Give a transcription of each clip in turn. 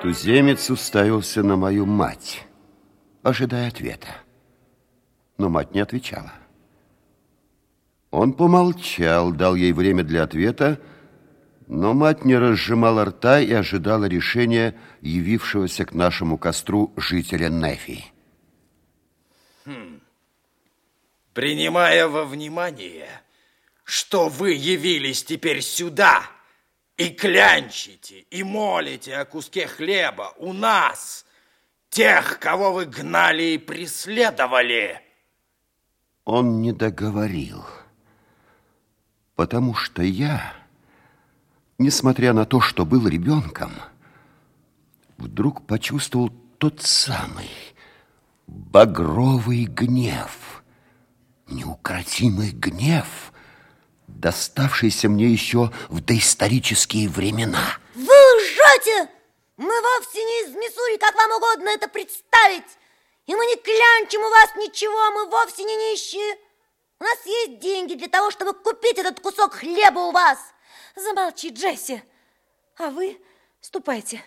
Туземец уставился на мою мать, ожидая ответа. Но мать не отвечала. Он помолчал, дал ей время для ответа, но мать не разжимала рта и ожидала решения явившегося к нашему костру жителя Нефи. Хм. Принимая во внимание, что вы явились теперь сюда и клянчите, и молите о куске хлеба у нас, тех, кого вы гнали и преследовали. Он не договорил, потому что я несмотря на то, что был ребенком, вдруг почувствовал тот самый багровый гнев, неукротимый гнев, доставшийся мне еще в доисторические времена. Вы лжете! Мы вовсе не из Миссури, как вам угодно это представить. И мы не клянчим у вас ничего, мы вовсе не нищие. У нас есть деньги для того, чтобы купить этот кусок хлеба у вас – Замолчи, Джесси. А вы ступайте.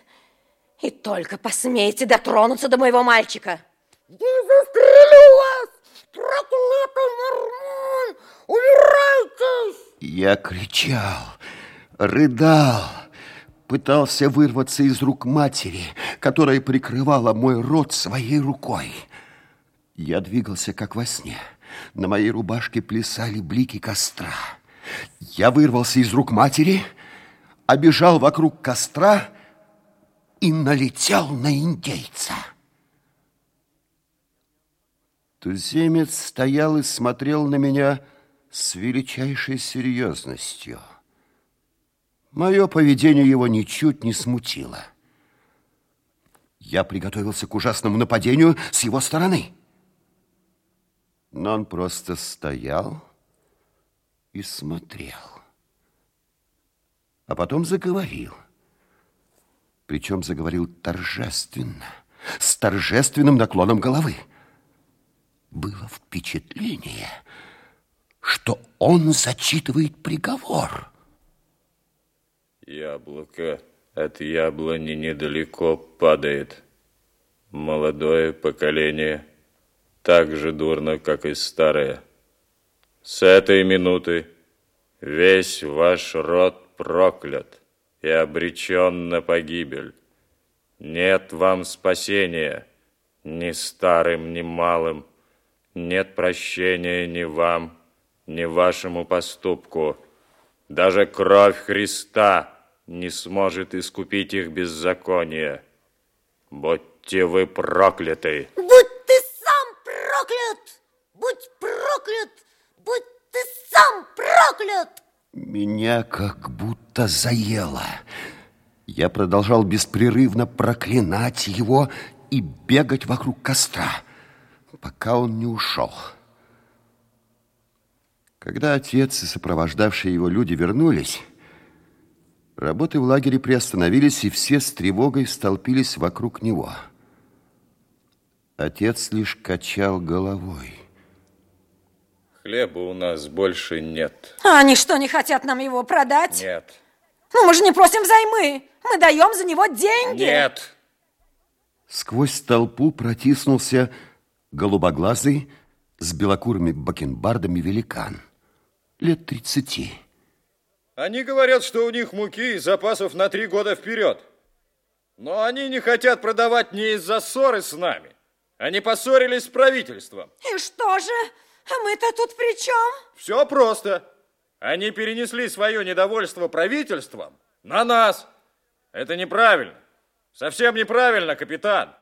И только посмейте дотронуться до моего мальчика. Я застрелю вас, проклятый мормон! Умирайте! Я кричал, рыдал, пытался вырваться из рук матери, которая прикрывала мой рот своей рукой. Я двигался, как во сне. На моей рубашке плясали блики костра. Я вырвался из рук матери, обежал вокруг костра и налетел на индейца. Туземец стоял и смотрел на меня с величайшей серьезностью. Мое поведение его ничуть не смутило. Я приготовился к ужасному нападению с его стороны. Но он просто стоял и смотрел. А потом заговорил. Причем заговорил торжественно, с торжественным наклоном головы. Было впечатление, что он зачитывает приговор. Яблоко от яблони недалеко падает. Молодое поколение так же дурно, как и старое. С этой минуты весь ваш род проклят и обречен на погибель. Нет вам спасения ни старым, ни малым. Нет прощения ни вам, ни вашему поступку. Даже кровь Христа не сможет искупить их беззаконие. Будьте вы прокляты. Будь ты сам проклят! Будь проклят! Будь ты сам проклят! Меня как будто заело. Я продолжал беспрерывно проклинать его и бегать вокруг костра, пока он не ушел. Когда отец и сопровождавшие его люди вернулись, работы в лагере приостановились, и все с тревогой столпились вокруг него. Отец лишь качал головой. Хлеба у нас больше нет. А они что, не хотят нам его продать? Нет. Ну, мы же не просим взаймы. Мы даем за него деньги. Нет. Сквозь толпу протиснулся голубоглазый с белокурыми бакенбардами великан. Лет тридцати. Они говорят, что у них муки и запасов на три года вперед. Но они не хотят продавать не из-за ссоры с нами. Они поссорились с правительством. И что же? А мы-то тут при чем? Все просто. Они перенесли свое недовольство правительством на нас. Это неправильно. Совсем неправильно, капитан.